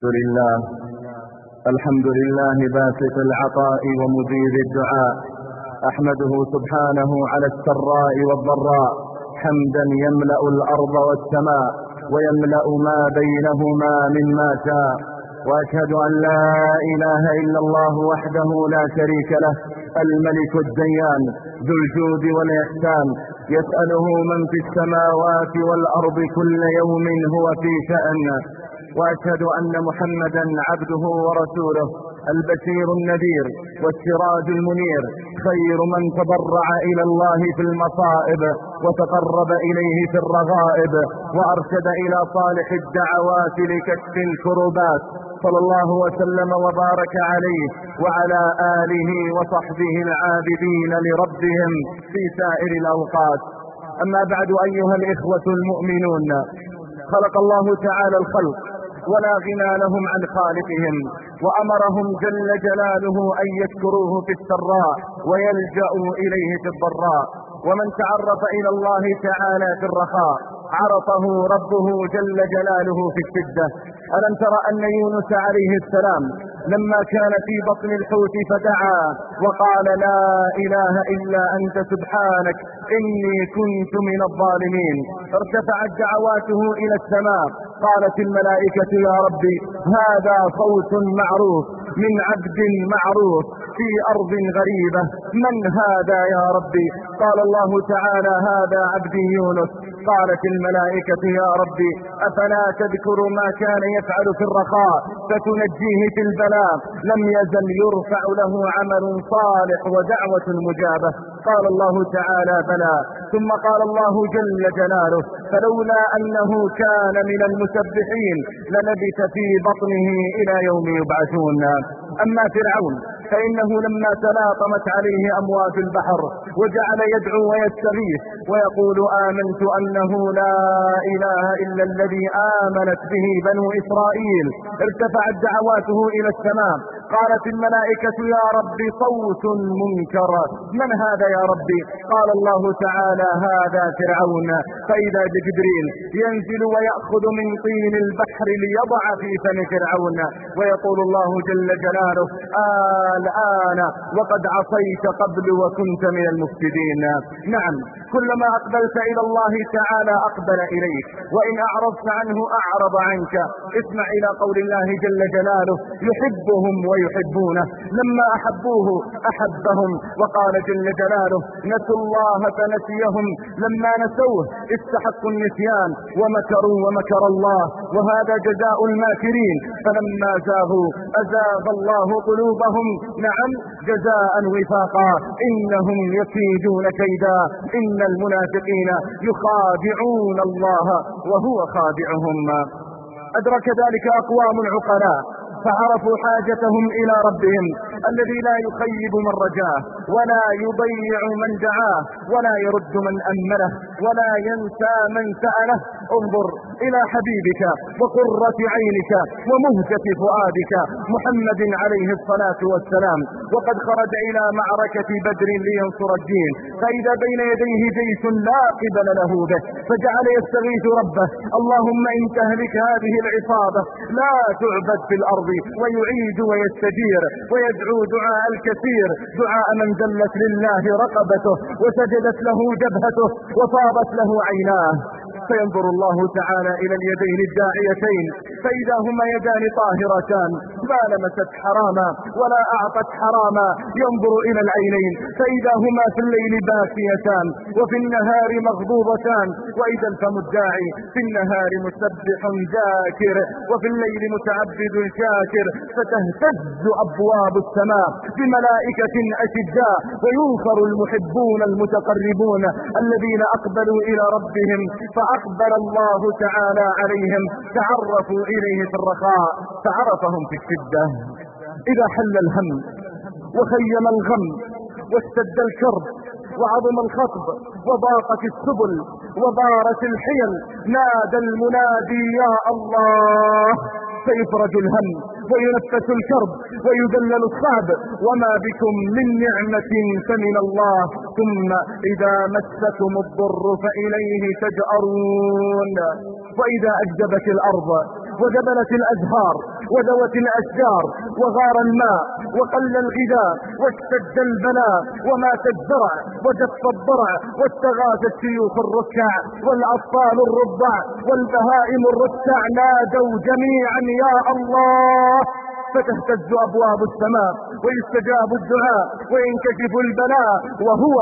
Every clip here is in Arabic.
الحمد لله. الحمد لله باسط العطاء ومجيب الدعاء. أحمده سبحانه على السراء والضراء. حمدا يملأ الأرض والسماء ويملأ ما بينهما مما شاء. وأشهد أن لا إله إلا الله وحده لا شريك له الملك الديان ذو الجود والإحسان. يسأله من في السماوات والأرض كل يوم هو في شأن وأشهد أن محمدا عبده ورسوله البشير النذير والسراج المنير خير من تضرع إلى الله في المصائب وتقرب إليه في الرغائب وأرشد إلى صالح الدعوات لكشف الكربات صلى الله وسلم وبارك عليه وعلى آله وصحبه العابدين لربهم في سائر الأوقات. أما بعد أيها الإخوة المؤمنون خلق الله تعالى الخلق ولا غنى لهم عن خالقهم. وأمرهم جل جلاله أن يشكروه في السراء ويلجأوا إليه في الضراء. ومن تعرف إلى الله تعالى في الرخاء عرفه ربه جل جلاله في الشدة. ألم تر أن يونس عليه السلام لما كان في بطن الحوت فدعا وقال لا إله إلا أنت سبحانك إني كنت من الظالمين. ارتفعت دعواته إلى السماء. قالت الملائكة يا ربي هذا صوت معروف من عبد معروف في أرض غريبة. من هذا يا ربي؟ قال الله تعالى هذا عبدي يونس. قالت الملائكة يا ربي أفلا تذكر ما كان يفعل في الرخاء فتنجيه في البلاء لم يزل يرفع له عمل صالح ودعوة مجابة. قال الله تعالى بلى. ثم قال الله جل جلاله فلولا أنه كان من المسبحين للبث في بطنه إلى يوم يبعثون. أما فرعون فإنه لما تلاطمت عليه أمواج البحر وجعل يدعو ويستغيث ويقول آمنت أنه لا إله إلا الذي آمنت به بنو إسرائيل ارتفعت دعواته إلى السماء قالت الملائكة يا رب صوت منكر. من هذا يا ربي؟ قال الله تعالى هذا فرعون. فإذا بجبريل ينزل ويأخذ من طين البحر ليضع في فم فرعون. ويقول الله جل جلاله الآن وقد عصيت قبل وكنت من المفسدين. نعم كلما أقبلت إلى الله تعالى أقبل إليك. وإن أعرضت عنه أعرض عنك. اسمع إلى قول الله جل جلاله يحبهم ويحبونه لما أحبوه أحبهم. وقال جل جلاله نسوا الله فنسيهم. لما نسوه استحقوا النسيان. ومكروا ومكر الله. وهذا جزاء الماكرين. فلما زاغوا أزاغ الله قلوبهم. نعم جزاء وفاقا. إنهم يكيدون كيدا. إن المنافقين يخادعون الله. وهو خادعهم. أدرك ذلك أقوام عقلاء فعرفوا حاجتهم إلى ربهم الذي لا يخيب من رجاه ولا يضيع من دعاه ولا يرد من أمله ولا ينسى من سأله. انظر إلى حبيبك وقرة عينك ومهجة فؤادك. محمد عليه الصلاة والسلام. وقد خرج إلى معركة بدر لينصر الدين. فإذا بين يديه جيش لا قبل له به. فجعل يستغيث ربه. اللهم إن تهلك هذه العصابة لا تعبد في الأرض ويعيد ويستجير ويدعو دعاء الكثير. دعاء من دلت لله رقبته وسجدت له جبهته وطابت له عيناه. فينظر الله تعالى إلى اليدين الداعيتين فإذا هما يدان طاهرتان ما لمست حراما ولا أعطت حراما ينظر إلى العينين فإذا هما في الليل باكيتان وفي النهار مغضوبتان وإذا الفم الداعي في النهار مسبح ذاكر وفي الليل متعبد شاكر فتهتز أبواب السماء بملائكة أشداء وينصر المحبون المتقربون الذين أقبلوا إلى ربهم فأقبل الله تعالى عليهم تعرفوا إليه في الرخاء فعرفهم في الشدة. إذا حل الهم وخيم الغم واشتد الكرب وعظم الخطب وضاقت السبل وضارت الحيل نادى المنادي يا الله. فيفرج الهم وينفس الكرب ويذلل الصعب. وما بكم من نعمة فمن الله. ثم إذا مسكم الضر فإليه تجأرون. وإذا أجدبت الأرض وجبلت الأزهار ودوت الأشجار وغار الماء وقل الغذاء واشتد البلاء ومات الزرع وجف الضرع واستغاث الشيوخ الركع والأطفال الرضع والبهائم الركع نادوا جميعا يا الله فتهتز أبواب السماء ويستجاب الدعاء وينكشف البلاء وهو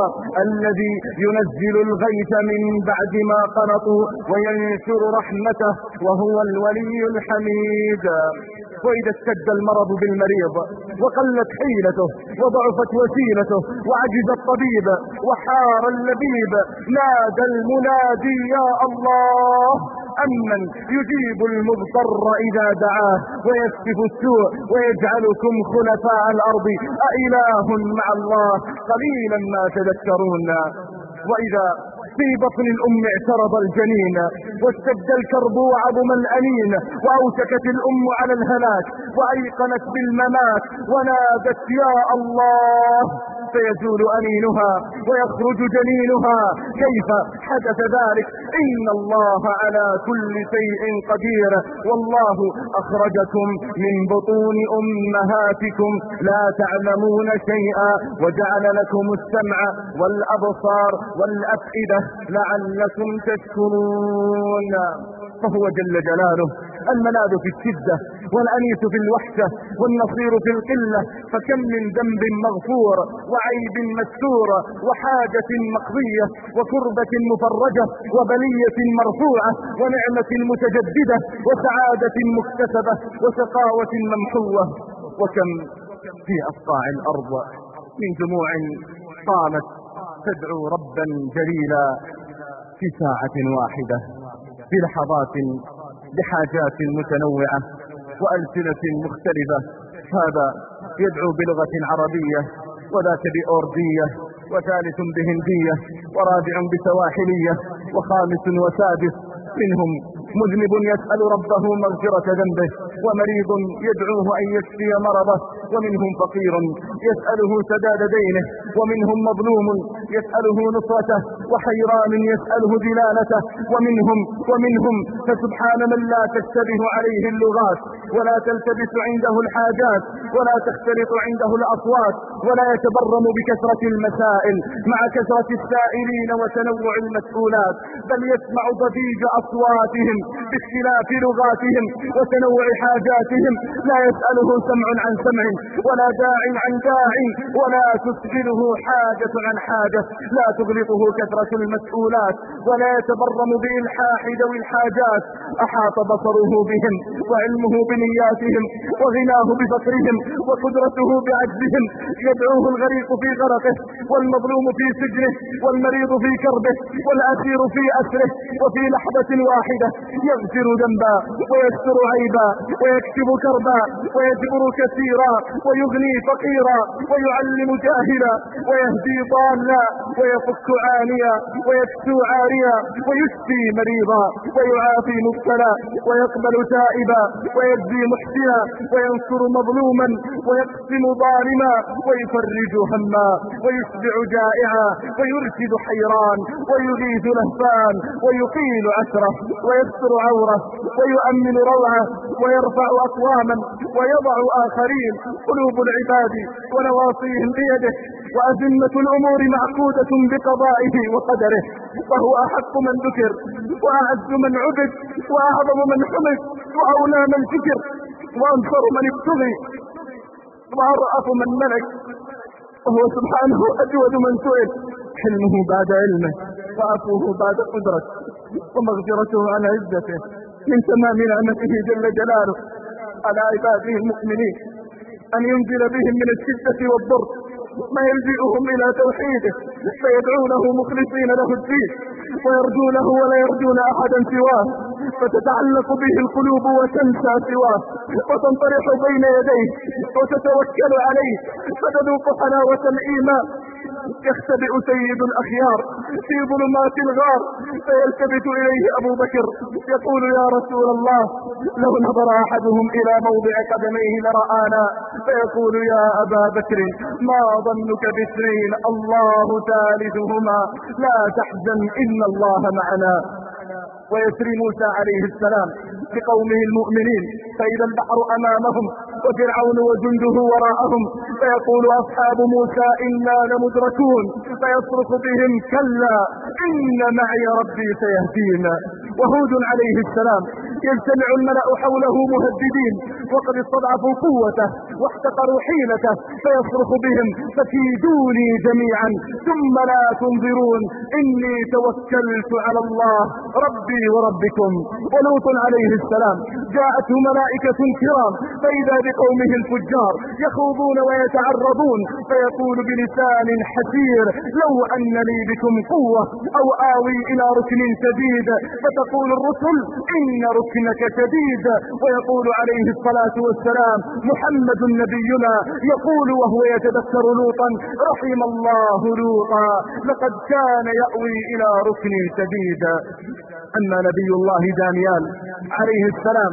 الذي ينزل الغيث من بعد ما قنطوا وينشر رحمته وهو الولي الحميد. وإذا اشتد المرض بالمريض وقلت حيلته وضعفت وسيلته وعجز الطبيب وحار اللبيب نادى المنادي يا الله أمن يجيب المضطر إذا دعاه ويكشف السوء ويجعلكم خلفاء الأرض أإله مع الله؟ قليلا ما تذكرون. وإذا في بطن الأم اعترض الجنين واشتد الكرب وعظم الأنين وأوشكت الأم على الهلاك وأيقنت بالممات ونادت يا الله فيزول أنينها ويخرج جنينها كيف حدث ذلك؟ إن الله على كل شيء قدير والله أخرجكم من بطون أمهاتكم لا تعلمون شيئا وجعل لكم السمع والأبصار والأفئدة لعلكم تشكرون. فهو جل جلاله الملاذ في الشدة والأنيس في الوحشة والنصير في القلة فكم من ذنب مغفور وعيب مستور وحاجة مقضية وكربة مفرجة وبلية مرفوعة ونعمة متجددة وسعادة مكتسبة وشقاوة ممحوة. وكم في أصقاع الأرض من جموع قامت تدعو ربا جليلا في ساعة واحدة في لحظات بحاجات متنوعة وألسنة مختلفة. هذا يدعو بلغة عربية وذاك بأوردية وثالث بهندية ورابع بسواحلية وخامس وسادس. منهم مذنب يسأل ربه مغفرة ذنبه ومريض يدعوه أن يشفي مرضه. ومنهم فقير يسأله سداد دينه. ومنهم مظلوم يسأله نصرته وحيران يسأله دلالته ومنهم ومنهم فسبحان من لا تشتبه عليه اللغات ولا تلتبس عنده الحاجات ولا تختلط عنده الأصوات ولا يتبرم بكثرة المسائل مع كثرة السائلين وتنوع المسؤولات بل يسمع ضجيج أصواتهم باختلاف لغاتهم وتنوع حاجاتهم. لا يسأله سمع عن سمع ولا داع عن داع ولا تسجله حاجة عن حاجة. لا تغلطه كثرة المسؤولات ولا يتبرم بإلحاح ذوي الحاجات. أحاط بصره بهم وعلمه بنياتهم وغناه بفقرهم وقدرته بعجزهم. يدعوه الغريق في غرقه والمظلوم في سجنه والمريض في كربه والأسير في أسره وفي لحظة واحدة يغفر ذنبا ويستر عيبا ويكتب كربا ويجبر كثيرا ويغني فقيرا ويعلم جاهلا ويهدي ضالا ويفك عانيا ويكسو عاريا ويشفي مريضا ويعافي مبتلا ويقبل تائبا ويجزي محسنا وينصر مظلوما ويقسم ظالما ويفرج هما ويشبع جائعا ويرشد حيران ويغيث لهفان ويقيل عسره ويستر عوره ويؤمن روعه ويرفع أقواما ويضع آخرين قلوب العباد ونواصيهم بيده وأزمة الأمور معقودة بقضائه وقدره وهو أحق من ذكر وأعز من عبد وأعظم من حمد وأولى من فكر وأنصر من ابتغي وأرأف من ملك. وهو سبحانه أجود من سئل حلمه بعد علمه وعفوه بعد قدرته ومغفرته عن عزته. من تمام نعمته جل جلاله على عباده المؤمنين. أن ينزل بهم من الشدة والضر ما يلجئهم إلى توحيده. فيدعونه مخلصين له الدين. ويرجونه ولا يرجون أحدا سواه. فتتعلق به القلوب وتنسى سواه وتنطرح بين يديه وتتوكل عليه فتذوق حلاوة الإيمان. يختبئ سيد الأخيار في ظلمات الغار فيلتفت إليه أبو بكر يقول يا رسول الله لو نظر أحدهم إلى موضع قدميه لرآنا فيقول يا أبا بكر ما ظنك باثنين الله ثالثهما لا تحزن إن الله معنا. ويسري موسى عليه السلام لقومه المؤمنين. فإذا البحر أمامهم وفرعون وجنده وراءهم فيقول أصحاب موسى إنا لمدركون. فيصرخ بهم كلا إن معي ربي سيهدين وهود عليه السلام يجتمع الملأ حوله مهددين وقد استضعفوا قوته واحتقروا حيلته فيصرخ بهم فكيدوني جميعا ثم لا تنظرون إني توكلت على الله ربي وربكم. ولوط عليه السلام جاءته ملائكة كرام فإذا بقومه الفجار يخوضون ويتعرضون فيقول بلسان حسير لو أن لي بكم قوة أو آوي إلى ركن شديد فتقول الرسل إن ركنك شديد ويقول عليه الصلاة والسلام محمد نبينا يقول وهو يتذكر لوطا رحم الله لوطا لقد كان يأوي إلى ركن شديد. أما نبي الله دانيال عليه السلام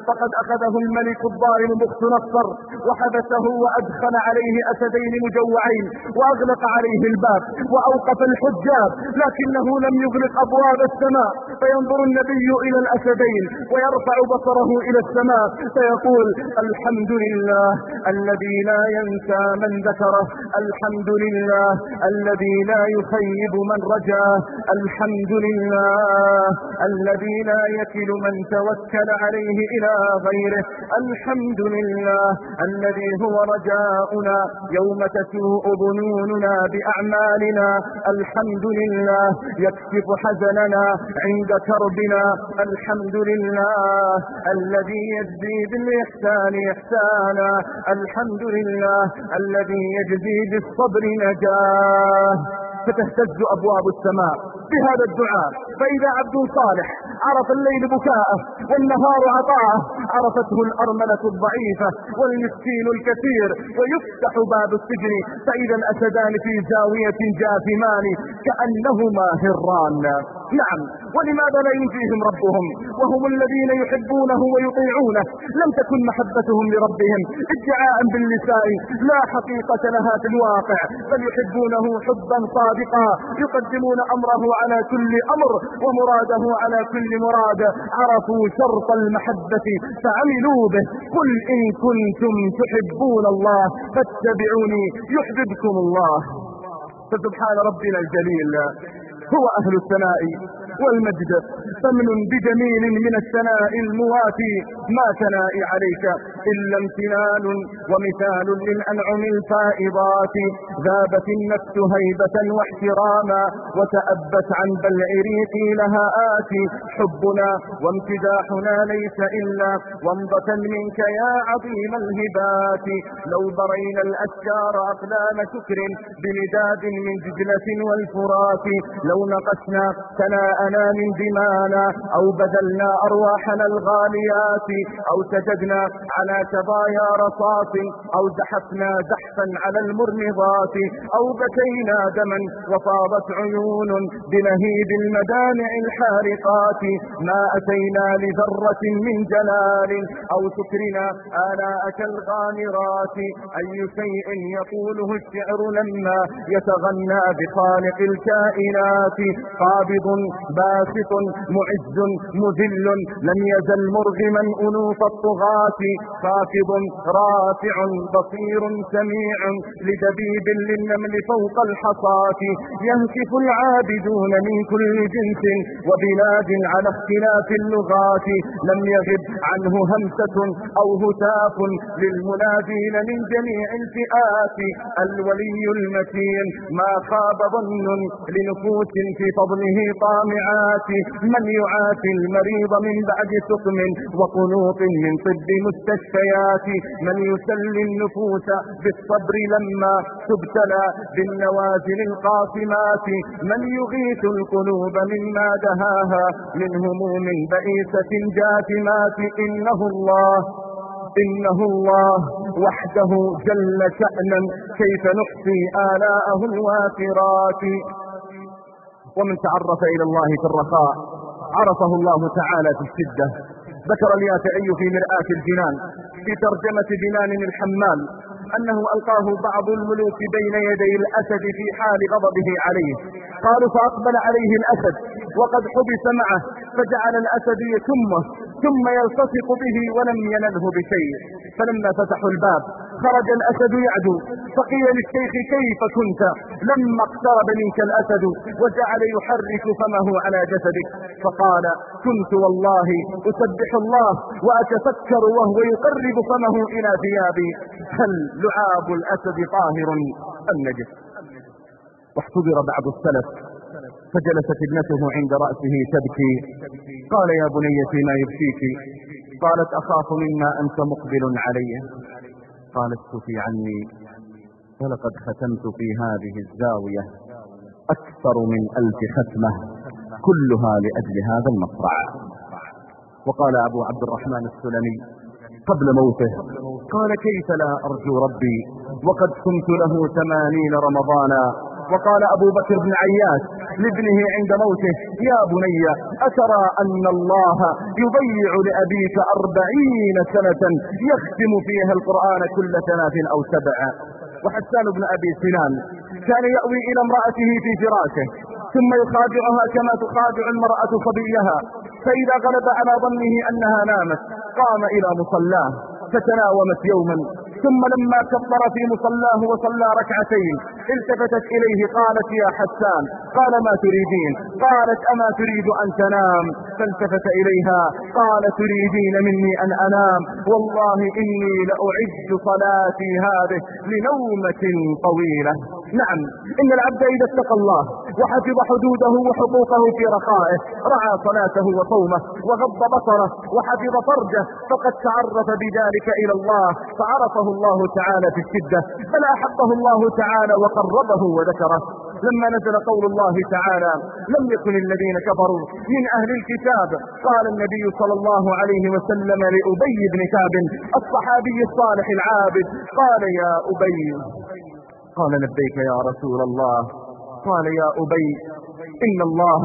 فقد أخذه الملك الظالم بخت نصر وحبسه وأدخل عليه أسدين مجوعين وأغلق عليه الباب وأوقف الحجاب لكنه لم يغلق أبواب السماء. فينظر النبي إلى الأسدين ويرفع بصره إلى السماء فيقول الحمد لله الذي لا ينسى من ذكره الحمد لله الذي لا يخيب من رجاه الحمد لله الذي لا يكل من توكل عليه غيره. الحمد لله الذي هو رجاؤنا يوم تسوء ظنوننا بأعمالنا. الحمد لله يكشف حزننا عند كربنا. الحمد لله الذي يجزي بالإحسان إحسانا. الحمد لله الذي يجزي بالصبر نجاة. فتهتز أبواب السماء بهذا الدعاء. فإذا عبد صالح عرف الليل بكاءه والنهار عطاءه. عرفته الأرملة الضعيفة والمسكين الكثير ويفتح باب السجن. فإذا الأسدان في زاوية جاثمان كأنهما هران. نعم ولماذا لا ينجيهم ربهم؟ وهم الذين يحبونه ويطيعونه. لم تكن محبتهم لربهم ادعاء باللسان. لا حقيقة لها في الواقع بل يحبونه حبا صادقا. يقدمون أمره على كل أمر ومراده على كل مراد عرفوا شرط المحبة فعملوا به. قل إن كنتم تحبون الله فاتبعوني يحببكم الله. فسبحان ربنا الجليل. هو أهل الثناء. والمجد. فمن بجميل من الثناء المواتي ما ثنائي عليك إلا امتنان ومثال للأنعم الفائضات. ذابت النفس هيبة واحتراما وتأبت عن بلع ريقي لها آتي. حبنا وامتداحنا ليس إلا ومضة منك يا عظيم الهبات. لو برينا الأشجار أقلام شكر بمداد من ججلة والفرات. لو نقشنا ثناءنا من دمانا أو بذلنا أرواحنا الغاليات أو سجدنا على شظايا رصاص أو زحفنا زحفا على المرمضات أو بكينا دما وفاضت عيون بلهيب المدامع الحارقات ما أتينا لذرة من جلال أو سكرنا آلاءك الغامرات أي شيء يقوله الشعر لما يتغنى بخالق الكائنات قابض باسط معز مذل لم يزل مرغما أنوف الطغاة خافض رافع بصير سميع لدبيب للنمل فوق الحصاة. يهتف العابدون من كل جنس وبلاد على اختلاف اللغات. لم يغب عنه همسة أو هتاف للمنادين من جميع الفئات. الولي المتين ما خاب ظن لنفوس في فضله طامعات من يعافي المريض من بعد سقم وقنوط من طب مستشفيات. من يسلي النفوس بالصبر لما تبتلى بالنوازل القاسمات. من يغيث القلوب مما دهاها من هموم بئيسة جاثمات. إنه الله إنه الله وحده جل شأنا. كيف نحصي آلاءه الوافرات؟ ومن تعرف إلى الله في الرخاء عرفه الله تعالى في الشدة. ذكر اليافعي في مرآة الجنان في ترجمة بنان الحمال أنه ألقاه بعض الملوك بين يدي الأسد في حال غضبه عليه. قالوا فأقبل عليه الأسد وقد حبس معه فجعل الأسد يشمه ثم يلتصق به ولم ينله بشيء. فلما فتحوا الباب خرج الأسد يعدو. فقيل للشيخ كيف كنت؟ لما اقترب منك الأسد وجعل يحرك فمه على جسدك. فقال كنت والله أسبح الله وأتفكر وهو يقرب فمه إلى ثيابي. هل لعاب الأسد طاهر أم نجس؟ واحتضر بعض السلف. فجلست ابنته عند رأسه تبكي. قال يا بنيتي ما يبكيك؟ قالت أخاف مما أنت مقبل علي. قال اسكتي عني ولقد ختمت في هذه الزاوية أكثر من ألف ختمة كلها لأجل هذا المصرع وقال أبو عبد الرحمن السلمي قبل موته قال كيف لا أرجو ربي وقد كنت له ثمانين رمضانا وقال أبو بكر بن عياش لابنه عند موته يا بني أترى أن الله يضيع لأبيك أربعين سنة يختم فيها القرآن كل ثلاث أو سبع. وحسان بن أبي سنان كان يأوي إلى امرأته في فراشه ثم يخادعها كما تخادع المرأة صبيها. فإذا غلب على ظنه أنها نامت قام إلى مصلاه فتناومت يوما ثم لما كبر في مصلاه وصلى ركعتين التفتت إليه قالت يا حسان قال ما تريدين؟ قالت أما تريد أن تنام؟ فالتفت إليها قال تريدين مني أن أنام؟ والله إني لأعد صلاتي هذه لنومة طويلة. نعم إن العبد إذا اتقى الله وحفظ حدوده وحقوقه في رخائه رعى صلاته وصومه وغض بصره وحفظ فرجه فقد تعرف بذلك إلى الله فعرفه الله تعالى في الشدة بل أحبه الله تعالى وقربه وذكره. لما نزل قول الله تعالى لم يكن الذين كفروا من أهل الكتاب قال النبي صلى الله عليه وسلم لأبي بن كعب الصحابي الصالح العابد قال يا أبي قال لبيك يا رسول الله. قال يا أبي إن الله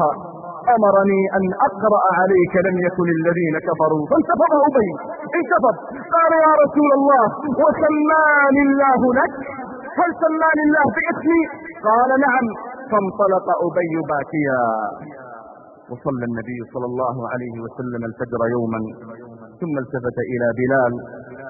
أمرني أن أقرأ عليك لم يكن الذين كفروا. فانتفض أبي انتفض. قال يا رسول الله وسماني الله لك. هل سماني الله باسمي؟ قال نعم. فانطلق أبي باكيا. وصلى النبي صلى الله عليه وسلم الفجر يوما ثم التفت إلى بلال.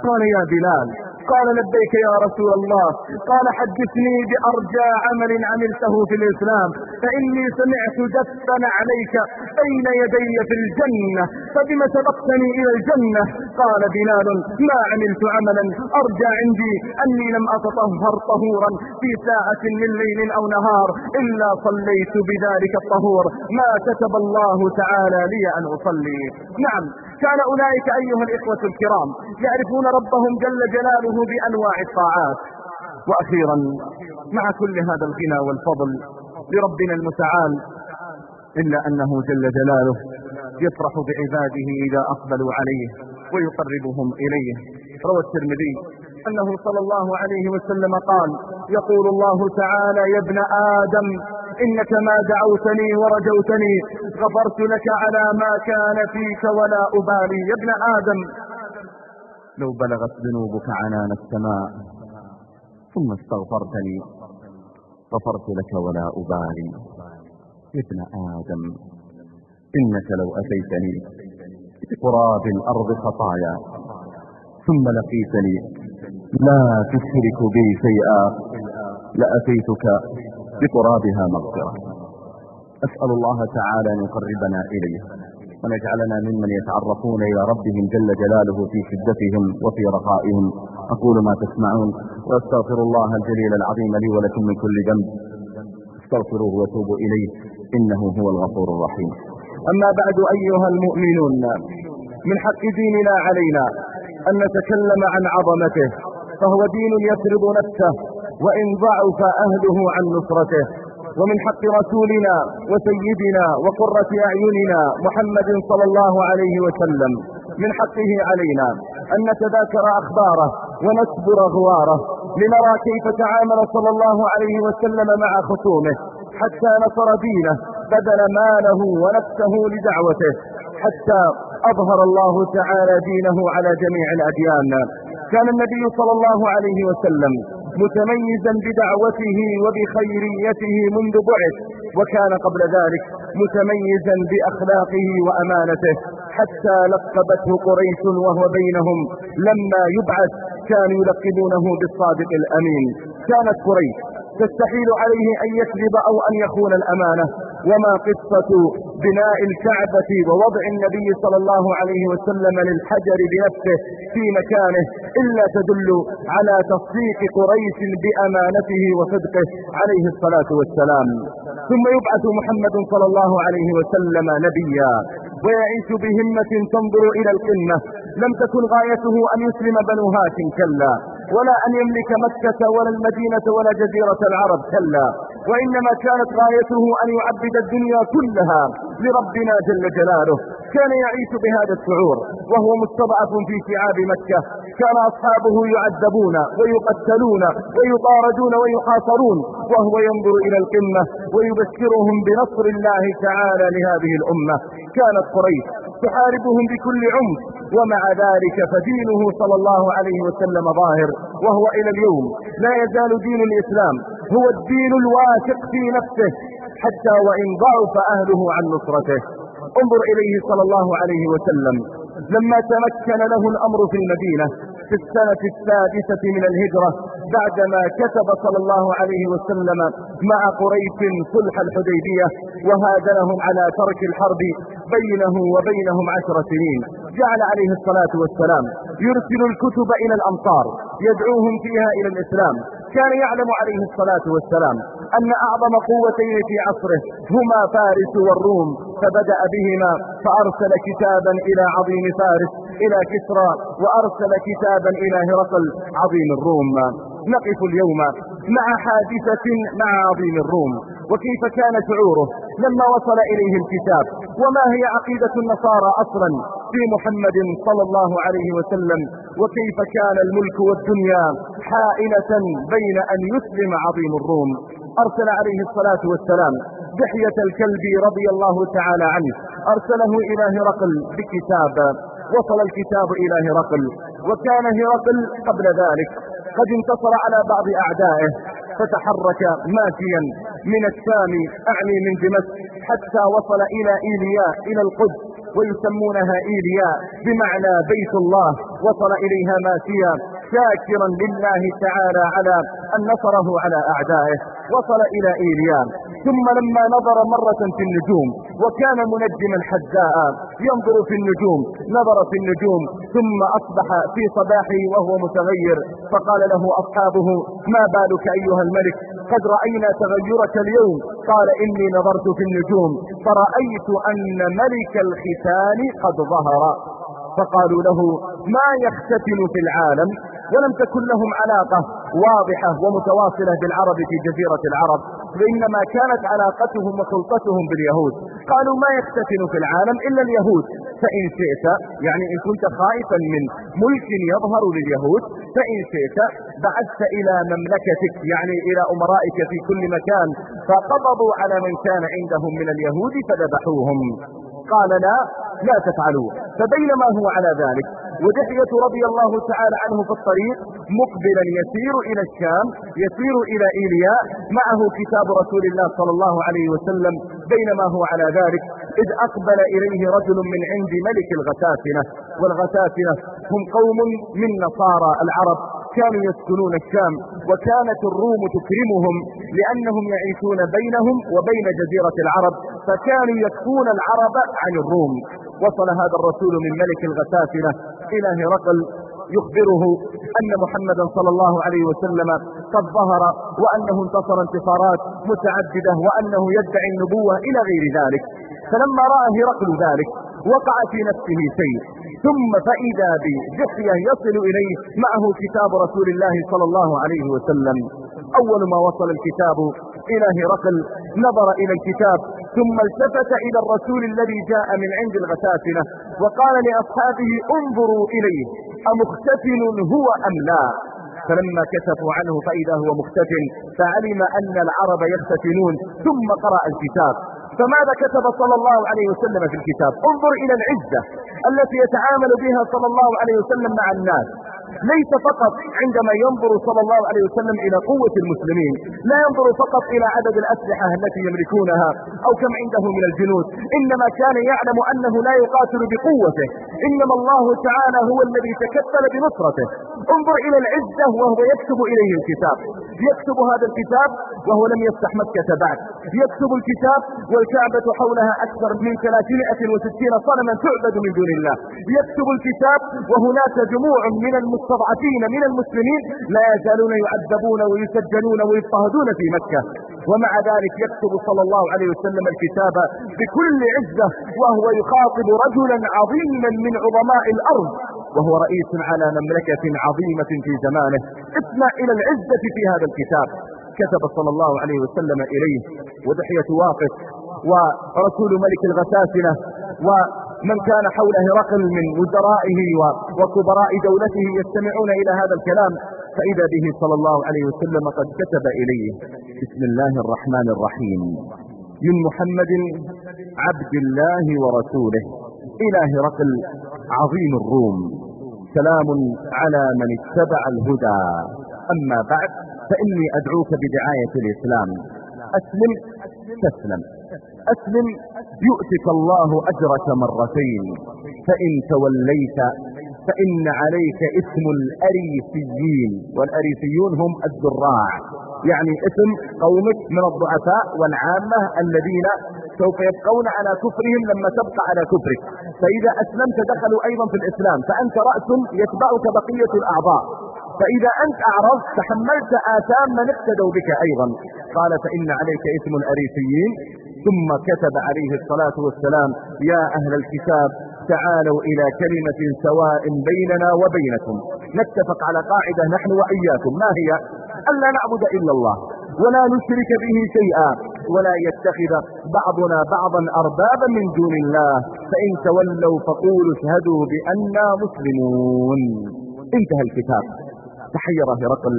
قال يا بلال قال لبيك يا رسول الله قال حدثني بأرجى عمل عملته في الإسلام فإني سمعت دفن عليك بين يدي في الجنة فبما سبقتني إلى الجنة؟ قال بلال ما عملت عملا أرجى عندي أني لم أتطهر طهورا في ساعة من ليل أو نهار إلا صليت بذلك الطهور ما كتب الله تعالى لي أن أصلي. نعم. كان أولئك أيها الإخوة الكرام يعرفون ربهم جل جلاله بأنواع الطاعات. وأخيرا مع كل هذا الغنى والفضل لربنا المتعال إلا أنه جل جلاله يفرح بعباده إذا أقبلوا عليه ويقربهم إليه. روى الترمذي أنه صلى الله عليه وسلم قال يقول الله تعالى يا ابن آدم إنك ما دعوتني ورجوتني غفرت لك على ما كان فيك ولا أبالي. يا ابن آدم. لو بلغت ذنوبك عنان السماء ثم استغفرتني غفرت لك ولا أبالي. يا ابن آدم إنك لو أتيتني بقراب الأرض خطايا ثم لقيتني لا تشرك بي شيئا لأتيتك بقرابها مغفرة. أسأل الله تعالى أن يقربنا إليه وأن يجعلنا ممن يتعرفون إلى ربهم جل جلاله في شدتهم وفي رخائهم. أقول ما تسمعون وأستغفر الله الجليل العظيم لي ولكم من كل ذنب. أستغفروه وتوبوا إليه إنه هو الغفور الرحيم. أما بعد أيها المؤمنون من حق ديننا علينا أن نتكلم عن عظمته. فهو دين يفرض نفسه وإن ضعف أهله عن نصرته. ومن حق رسولنا وسيدنا وقرة أعيننا محمد صلى الله عليه وسلم من حقه علينا أن نتذاكر أخباره ونسبر غواره لنرى كيف تعامل صلى الله عليه وسلم مع خصومه حتى نصر دينه بدل ماله ونفسه لدعوته حتى أظهر الله تعالى دينه على جميع الأديان. كان النبي صلى الله عليه وسلم متميزا بدعوته وبخيريته منذ بعث وكان قبل ذلك متميزا بأخلاقه وأمانته. حتى لقبته قريش وهو بينهم لما يبعث كانوا يلقبونه بالصادق الأمين. كانت قريش تستحيل عليه أن يكذب أو أن يخون الأمانة. وما قصة بناء الكعبة ووضع النبي صلى الله عليه وسلم للحجر بنفسه في مكانه إلا تدل على تصديق قريش بأمانته وصدقه عليه الصلاة والسلام. ثم يبعث محمد صلى الله عليه وسلم نبيا. ويعيش بهمة تنظر إلى القمة. لم تكن غايته أن يسلم بنو هاشم كلا. ولا أن يملك مكة ولا المدينة ولا جزيرة العرب كلا. وإنما كانت غايته أن يعبد الدنيا كلها لربنا جل جلاله. كان يعيش بهذا الشعور وهو مستضعف في شعاب مكة. كان أصحابه يعذبون ويقتلون ويطاردون ويحاصرون وهو ينظر إلى القمة ويبشرهم بنصر الله تعالى لهذه الأمة. كانت قريش تحاربهم بكل عنف ومع ذلك فدينه صلى الله عليه وسلم ظاهر وهو إلى اليوم لا يزال دين الإسلام هو الدين الواثق في نفسه حتى وإن ضعف أهله عن نصرته. انظر إليه صلى الله عليه وسلم لما تمكن له الأمر في المدينة في السنة السادسة من الهجرة بعدما كتب صلى الله عليه وسلم مع قريش صلح الحديبية وهادنهم على ترك الحرب بينه وبينهم عشر سنين. جعل عليه الصلاة والسلام يرسل الكتب إلى الأمصار يدعوهم فيها إلى الإسلام. كان يعلم عليه الصلاة والسلام أن أعظم قوتين في عصره هما فارس والروم فبدأ بهما فأرسل كتابا إلى عظيم فارس إلى كسرى وأرسل كتابا إلى هرقل عظيم الروم. نقف اليوم مع حادثة مع عظيم الروم. وكيف كان شعوره؟ لما وصل إليه الكتاب. وما هي عقيدة النصارى أصلا في محمد صلى الله عليه وسلم؟ وكيف كان الملك والدنيا حائلة بين أن يسلم عظيم الروم؟ أرسل عليه الصلاة والسلام دحية الكلب رضي الله تعالى عنه. أرسله إلى هرقل بكتاب. وصل الكتاب إلى هرقل. وكان هرقل قبل ذلك. قد انتصر على بعض أعدائه. فتحرك ماشيا من الشام أعني من دمشق. حتى وصل إلى إيلياء إلى القدس. ويسمونها إيلياء بمعنى بيت الله. وصل إليها ماشيا شاكرا لله تعالى على أن نصره على أعدائه. وصل إلى إيلياء ثم لما نظر مرة في النجوم وكان منجما حداء ينظر في النجوم. نظر في النجوم ثم أصبح في صباحه وهو متغير. فقال له أصحابه ما بالك أيها الملك؟ قد رأينا تغيرك اليوم. قال إني نظرت في النجوم فرأيت أن ملك الختان قد ظهر. فقالوا له ما يختتن في العالم؟ ولم تكن لهم علاقة واضحة ومتواصلة بالعرب في جزيرة العرب وإنما كانت علاقتهم وسلطتهم باليهود. قالوا ما يختتن في العالم إلا اليهود. فإن شئت يعني إن كنت خائفا من ملك يظهر لليهود فإن شئت بعثت إلى مملكتك يعني إلى أمرائك في كل مكان فقبضوا على من كان عندهم من اليهود فذبحوهم. قال لا لا تفعلوا. فبينما هو على ذلك ودحية رضي الله تعالى عنه في الطريق مقبلا يسير إلى الشام يسير إلى إيلياء معه كتاب رسول الله صلى الله عليه وسلم بينما هو على ذلك إذ أقبل إليه رجل من عند ملك الغساسنة والغساسنة هم قوم من نصارى العرب كانوا يسكنون الشام وكانت الروم تكرمهم لأنهم يعيشون بينهم وبين جزيرة العرب فكانوا يكفون العرب عن الروم. وصل هذا الرسول من ملك الغساسنة إلى هرقل يخبره أن محمدا صلى الله عليه وسلم قد ظهر وأنه انتصر انتصارات متعددة وأنه يدعي النبوة إلى غير ذلك. فلما رأى هرقل ذلك وقع في نفسه شيء. ثم فإذا بدحية يصل إليه معه كتاب رسول الله صلى الله عليه وسلم. أول ما وصل الكتاب إلى هرقل نظر إلى الكتاب ثم التفت إلى الرسول الذي جاء من عند الغساسنة وقال لأصحابه انظروا إليه أمختفن هو أم لا؟ فلما كشفوا عنه فإذا هو مختفن فعلم أن العرب يختفنون ثم قرأ الكتاب. فماذا كتب صلى الله عليه وسلم في الكتاب؟ انظر إلى العزة التي يتعامل بها صلى الله عليه وسلم مع الناس. ليس فقط عندما ينظر صلى الله عليه وسلم إلى قوة المسلمين لا ينظر فقط إلى عدد الأسلحة التي يملكونها أو كم عنده من الجنود إنما كان يعلم أنه لا يقاتل بقوته إنما الله تعالى هو الذي تكفل بنصرته. انظر إلى العزة وهو يكتب إليه الكتاب. يكتب هذا الكتاب وهو لم يفتح مكة بعد. يكتب الكتاب والكعبة حولها أكثر من 360 صنما تعبد من دون الله. يكتب الكتاب وهناك جموع من المستضعفين من المسلمين لا يزالون يعذبون ويسجنون ويضطهدون في مكة. ومع ذلك يكتب صلى الله عليه وسلم الكتاب بكل عزة وهو يخاطب رجلا عظيما من عظماء الأرض. وهو رئيس على مملكة عظيمة في زمانه. اسمع إلى العزة في هذا الكتاب. كتب صلى الله عليه وسلم إليه ودحية واقف ورسول ملك الغساسنة ومن كان حول هرقل من وزرائه وكبراء دولته يستمعون إلى هذا الكلام. فإذا به صلى الله عليه وسلم قد كتب إليه. بسم الله الرحمن الرحيم. من محمد عبد الله ورسوله إلى هرقل عظيم الروم. سلام على من اتبع الهدى. أما بعد فإني أدعوك بدعاية الإسلام. أسلم تسلم. أسلم يؤتك الله أجرك مرتين. فإن توليت فإن عليك اسم الأريسيين والأريسيون هم الزراع. يعني اسم قومك من الضعفاء والعامة الذين سوف يبقون على كفرهم لما تبقى على كفرك. فإذا أسلمت دخلوا أيضا في الإسلام. فأنت رأس يتبعك بقية الأعضاء. فإذا أنت أعرضت تحملت آثام من اقتدوا بك أيضا. قال فإن عليك اسم الأريسيين ثم كتب عليه الصلاة والسلام يا أهل الكتاب تعالوا إلى كلمة سواء بيننا وبينكم. نتفق على قاعدة نحن وإياكم. ما هي؟ ألا نعبد إلا الله ولا نشرك به شيئا ولا يتخذ بعضنا بعضا أربابا من دون الله. فإن تولوا فقولوا اشهدوا بأننا مسلمون. انتهى الكتاب. تحير هرقل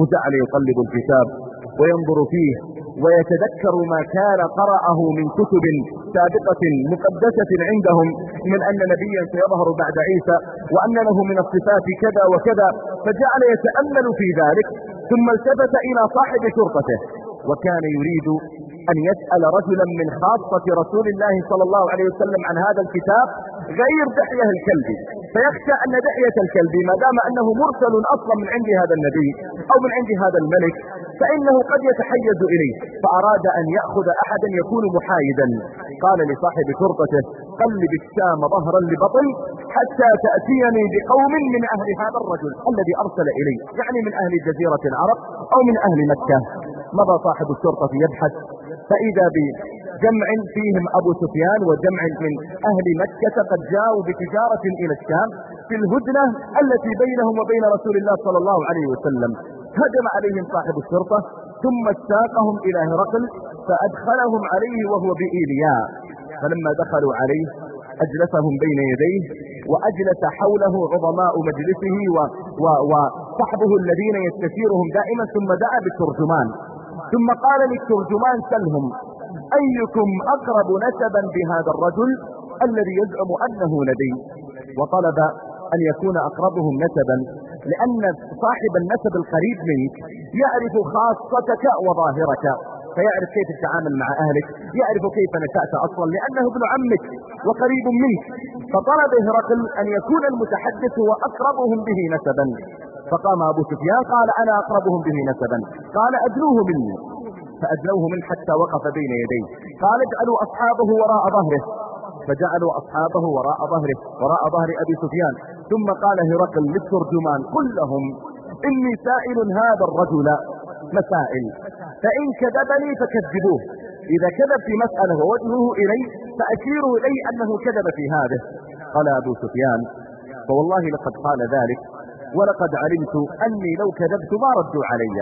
وجعل يقلب الكتاب وينظر فيه ويتذكر ما كان قرأه من كتب سابقة مقدسة عندهم من أن نبيا سيظهر بعد عيسى وأن له من الصفات كذا وكذا فجعل يتأمل في ذلك ثم التفت إلى صاحب شرطته وكان يريد أن يسأل رجلا من خاصة رسول الله صلى الله عليه وسلم عن هذا الكتاب غير دحية الكلبي فيخشى أن دحية الكلبي ما دام أنه مرسل أصلا من عند هذا النبي أو من عند هذا الملك فإنه قد يتحيز إليه. فأراد أن يأخذ أحدا يكون محايدا. قال لصاحب شرطته قلب الشام ظهرا لبطن حتى تأتيني بقوم من أهل هذا الرجل الذي أرسل إلي يعني من أهل جزيرة العرب أو من أهل مكة. مضى صاحب الشرطة يبحث فإذا بجمع فيهم أبو سفيان وجمع من أهل مكة قد جاءوا بتجارة إلى الشام في الهدنة التي بينهم وبين رسول الله صلى الله عليه وسلم. هجم عليهم صاحب الشرطة ثم استاقهم إلى هرقل فأدخلهم عليه وهو بإيلياء فلما دخلوا عليه أجلسهم بين يديه وأجلس حوله عظماء مجلسه و وصحبه الذين يستشيرهم دائما ثم دعا بالترجمان. ثم قال للترجمان سلهم أيكم أقرب نسبا بهذا الرجل الذي يزعم أنه نبي وطلب أن يكون أقربهم نسبا لأن صاحب النسب القريب منك يعرف خاصتك وظاهرك فيعرف كيف تتعامل مع أهلك يعرف كيف نشأت أصلا لأنه ابن عمك وقريب منك. فطلب هرقل أن يكون المتحدث هو أقربهم به نسبا. فقام أبو سفيان قال أنا أقربهم به نسبا. قال أدنوه مني. فأدنوه من حتى وقف بين يديه. قال اجعلوا أصحابه وراء ظهره. فجعلوا أصحابه وراء ظهره وراء ظهر أبي سفيان. ثم قال هرقل للترجمان قل لهم إني سائل هذا الرجل مسائل. فإن كذبني فكذبوه. إذا كذب في مسألة ووجهه إلي فأشيروا إلي أنه كذب في هذا قال أبو سفيان فوالله لقد قال ذلك. ولقد علمت أني لو كذبت ما ردوا علي.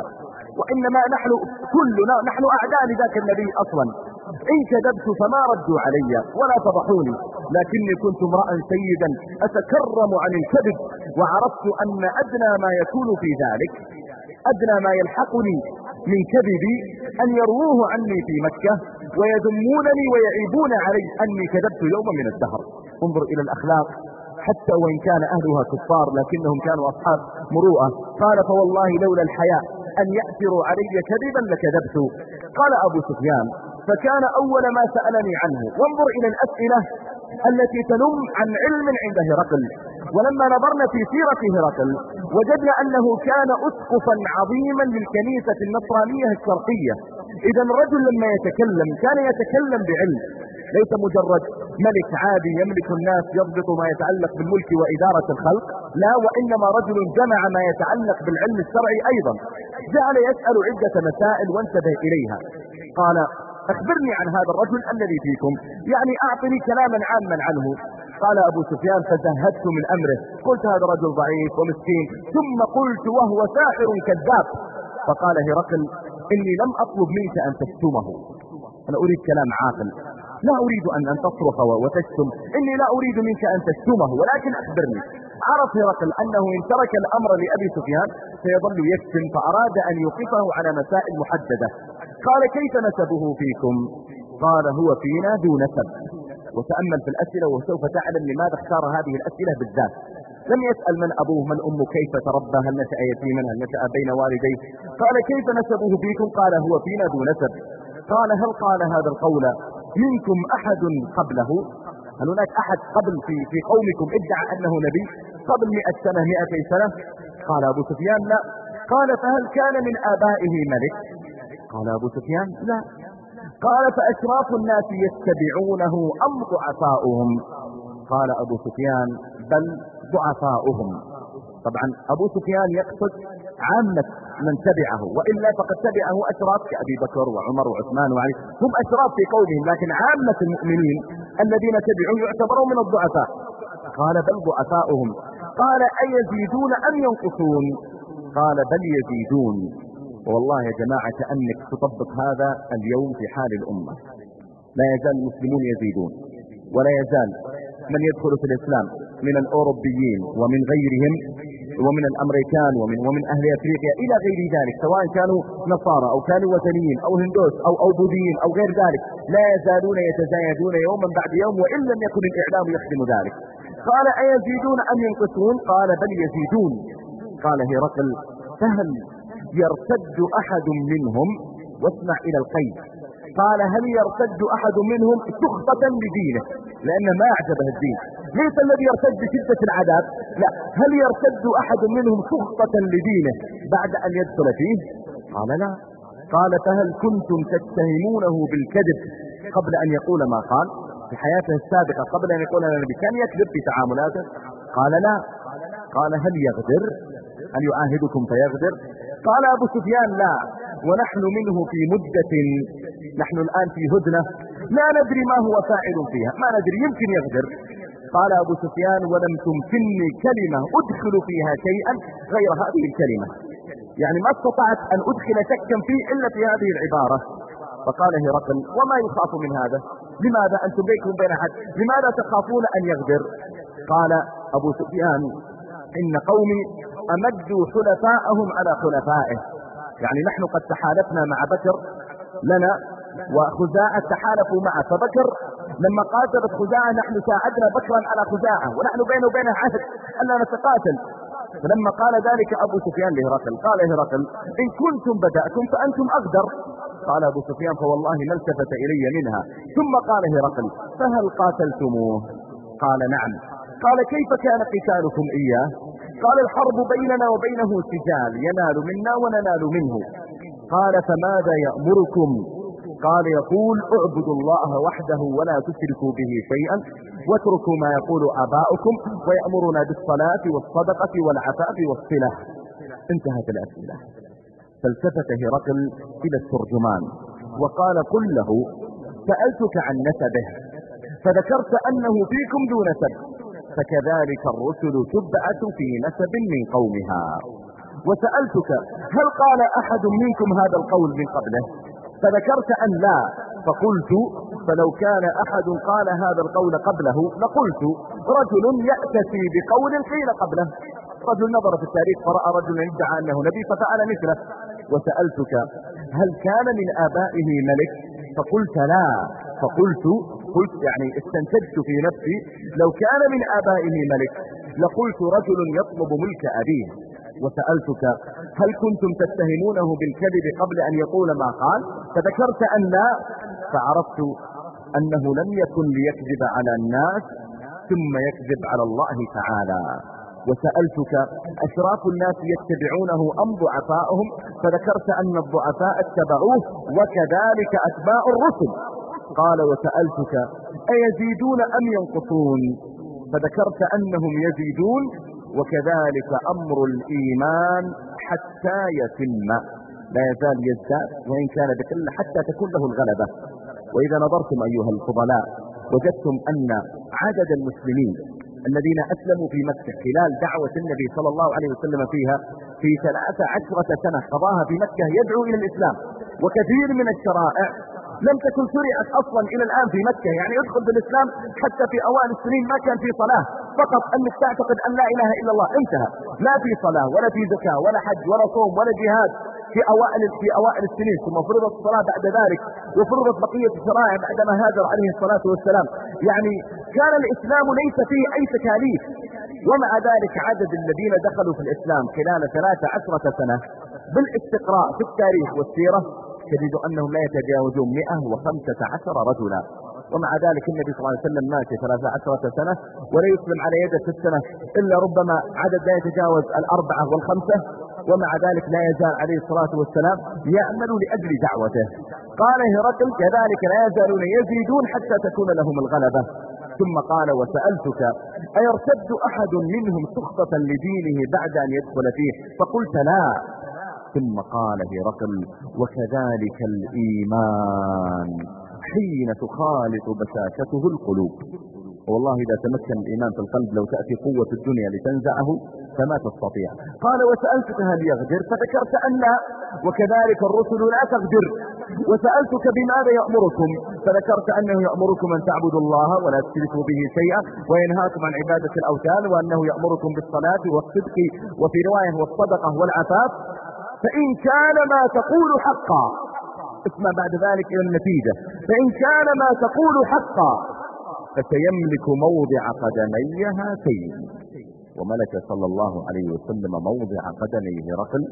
وإنما نحن كلنا نحن أعداء لذاك النبي أصلا. إن كذبت فما ردوا علي ولا فضحوني لكني كنت امرأ سيدا أتكرم عن الكذب وعرفت أن أدنى ما يكون في ذلك. أدنى ما يلحقني من كذبي أن يرووه عني في مكة ويذمونني ويعيبون علي أني كذبت يوما من الدهر. انظر إلى الأخلاق. حتى وإن كان أهلها كفار لكنهم كانوا أصحاب مروءة. قال فوالله لولا الحياء أن يأثروا علي كذبا لكذبت. قال أبو سفيان فكان أول ما سألني عنه وانظر إلى الأسئلة التي تنم عن علم عند هرقل. ولما نظرنا في سيرة هرقل وجدنا أنه كان أسقفا عظيما للكنيسة النصرانية الشرقية. إذا الرجل لما يتكلم كان يتكلم بعلم. ليس مجرد ملك عادي يملك الناس يضبط ما يتعلق بالملك وإدارة الخلق لا وإنما رجل جمع ما يتعلق بالعلم الشرعي أيضا. جعل يسأل عدة مسائل وانتبه إليها. قال أخبرني عن هذا الرجل الذي فيكم يعني أعطني كلاما عاما عنه. قال أبو سفيان فزهدت من أمره. قلت هذا رجل ضعيف ومسكين. ثم قلت وهو ساحر كذاب. فقال هرقل إني لم أطلب منك أن تشتمه أنا أريد كلام عاقل. لا أريد ان أن تصرخ وتشتم. إني لا أريد منك أن تشتمه ولكن أخبرني. عرف هرقل أنه إن ترك الأمر لأبي سفيان سيظل يشتم فأراد أن يوقفه على مسائل محددة. قال كيف نسبه فيكم؟ قال هو فينا ذو نسب. وتأمل في الأسئلة وسوف تعلم لماذا اختار هذه الأسئلة بالذات. لم يسأل من أبوه من أمه كيف تربى؟ هل نشأ يتيما؟ هل نشأ بين والديه؟ قال كيف نسبه فيكم؟ قال هو فينا ذو نسب. قال هل قال هذا القول منكم أحد قبله؟ هل هناك أحد قبل في, في قومكم؟ ادعى أنه نبي. قبل مئة سنة مئتي سنة. قال أبو سفيان لا. قال فهل كان من آبائه ملك؟ قال أبو سفيان لا. قال فأشراف الناس يتبعونه أم ضعفاؤهم؟ قال أبو سفيان بل ضعفاؤهم. طبعا أبو سفيان يقصد عامة من تبعه وإلا فقد تبعه أشراف كأبي بكر وعمر وعثمان وعلي هم أشراف في قولهم لكن عامة المؤمنين الذين تبعوا يعتبرون من الضعفاء. قال بل ضعفاؤهم. قال أيزيدون أم ينقصون؟ قال بل يزيدون. والله يا جماعة كأنك تطبق هذا اليوم في حال الأمة. لا يزال المسلمون يزيدون ولا يزال من يدخل في الإسلام من الأوروبيين ومن غيرهم ومن الأمريكان ومن, ومن أهل أفريقيا إلى غير ذلك سواء كانوا نصارى أو كانوا وثنيين أو هندوس أو, أو بوذيين أو غير ذلك لا يزالون يتزايدون يوما بعد يوم وإن لم يكن الإعلام يخدم ذلك. قال أيزيدون أم ينقصون؟ قال بل يزيدون. قال هرقل فهل يرتد أحد منهم؟ واسمع إلى القيد. قال هل يرتد أحد منهم سخطة لدينه؟ لأن ما أعجبه الدين. ليس الذي يرتد بشدة العذاب. لا. هل يرتد أحد منهم سخطة لدينه بعد أن يدخل فيه؟ قال لا. قال فهل كنتم تتهمونه بالكذب قبل أن يقول ما قال؟ في حياته السابقة قبل أن يقول أنا نبي كان يكذب في تعاملاته؟ قال لا. قال هل يغدر؟ أن يعاهدكم فيغدر؟ قال أبو سفيان لا. ونحن منه في مدة. نحن الآن في هدنة. لا ندري ما هو فاعل فيها. ما ندري. يمكن يغدر. قال أبو سفيان ولم تمكنني كلمة أدخل فيها شيئا غير هذه الكلمة. يعني ما استطعت أن أدخل شكا فيه إلا في هذه العبارة. فقال هرقل وما يخاف من هذا؟ لماذا أنتم بينكم بين أحد؟ لماذا تخافون أن يغدر؟ قال أبو سفيان إن قومي أمدوا حلفاءهم على خلفائه يعني نحن قد تحالفنا مع بكر لنا وخزاعة تحالفوا معه. فبكر لما قاتلت خزاعة نحن ساعدنا بكرا على خزاعة ونحن بينه وبينه عهد ألا نتقاتل. فلما قال ذلك أبو سفيان لهرقل قال هرقل إن كنتم بدأتم فأنتم أقدر قال أبو سفيان فوالله ما التفت إلي منها. ثم قال هرقل فهل قاتلتموه؟ قال نعم. قال كيف كان قتالكم إياه؟ قال الحرب بيننا وبينه سجال ينال منا وننال منه. قال فماذا يأمركم؟ قال يقول اعبدوا الله وحده ولا تشركوا به شيئا واتركوا ما يقول آباؤكم ويأمرنا بالصلاة والصدقة والعفاف والصلة. انتهت الأسئلة. فالتفت هرقل إلى الترجمان. وقال قل له سألتك عن نسبه فذكرت أنه فيكم ذو نسب فكذلك الرسل تبعث في نسب من قومها. وسألتك هل قال أحد منكم هذا القول من قبله؟ فذكرت أن لا. فقلت فلو كان أحد قال هذا القول قبله لقلت رجل يأتسي بقول قيل قبله. رجل نظر في التاريخ فرأى رجلا يدعى أنه نبي ففعل مثله. وسألتك هل كان من آبائه ملك؟ فقلت لا. فقلت قلت يعني استنتجت في نفسي لو كان من آبائه ملك لقلت رجل يطلب ملك أبيه وسألتك هل كنتم تتهمونه بالكذب قبل أن يقول ما قال؟ فذكرت أن لا. فعرفت أنه لم يكن ليكذب على الناس ثم يكذب على الله تعالى. وسألتك أشراف الناس يتبعونه أم ضعفاؤهم؟ فذكرت أن الضعفاء اتبعوه وكذلك أتباع الرسل. قال وسألتك أيزيدون أم ينقصون؟ فذكرت أنهم يزيدون وكذلك أمر الإيمان حتى يتم. لا يزال يزداد وإن كان بكل حتى تكون له الغلبة. وإذا نظرتم أيها الفضلاء وجدتم أن عدد المسلمين الذين أسلموا في مكة خلال دعوة النبي صلى الله عليه وسلم فيها في ثلاث عشرة سنة قضاها في مكة يدعو إلى الإسلام. وكثير من الشرائع لم تكن شرعت أصلا إلى الآن في مكة. يعني ادخل بالإسلام حتى في أوائل السنين ما كان في صلاة. فقط انك تعتقد أن لا إله إلا الله. انتهى. لا في صلاة ولا في زكاة ولا حج ولا صوم ولا جهاد في اوائل في أوائل السنين. ثم فرضت الصلاة بعد ذلك وفرضت بقية الشرائع بعدما هاجر عليه الصلاة والسلام. يعني كان الإسلام ليس فيه أي تكاليف. ومع ذلك عدد الذين دخلوا في الإسلام خلال ثلاث عشرة سنة بالإستقراء في التاريخ والسيرة تجد أنهم لا يتجاوزون 115 رجلا. ومع ذلك النبي صلى الله عليه وسلم مات 13 سنة ولا يسلم على يده في السنة إلا ربما عدد لا يتجاوز الأربعة والخمسة. ومع ذلك لا يزال عليه الصلاة والسلام يعمل لأجل دعوته. قال هرقل كذلك لا يزالون يزيدون حتى تكون لهم الغلبة. ثم قال وسألتك أيرتد أحد منهم سخطة لدينه بعد أن يدخل فيه؟ فقلت لا. ثم قال هرقل وكذلك الإيمان. حين تخالط بشاشته القلوب. والله إذا تمكن الإيمان في القلب لو تأتي قوة الدنيا لتنزعه فما تستطيع. قال وسألتك هل يغدر؟ فذكرت أن وكذلك الرسل لا تغدر. وسألتك بماذا يأمركم؟ فذكرت أنه يأمركم أن تعبدوا الله ولا تشركوا به شيئا وينهاكم عن عبادة الأوثان وأنه يأمركم بالصلاة والصدق وفي رواية والصدقة والعفاف. فإن كان ما تقول حقا اسمع بعد ذلك إلى النتيجة. فإن كان ما تقول حقا فسيملك موضع قدمي هاتين. وملك صلى الله عليه وسلم موضع قدمي هرقل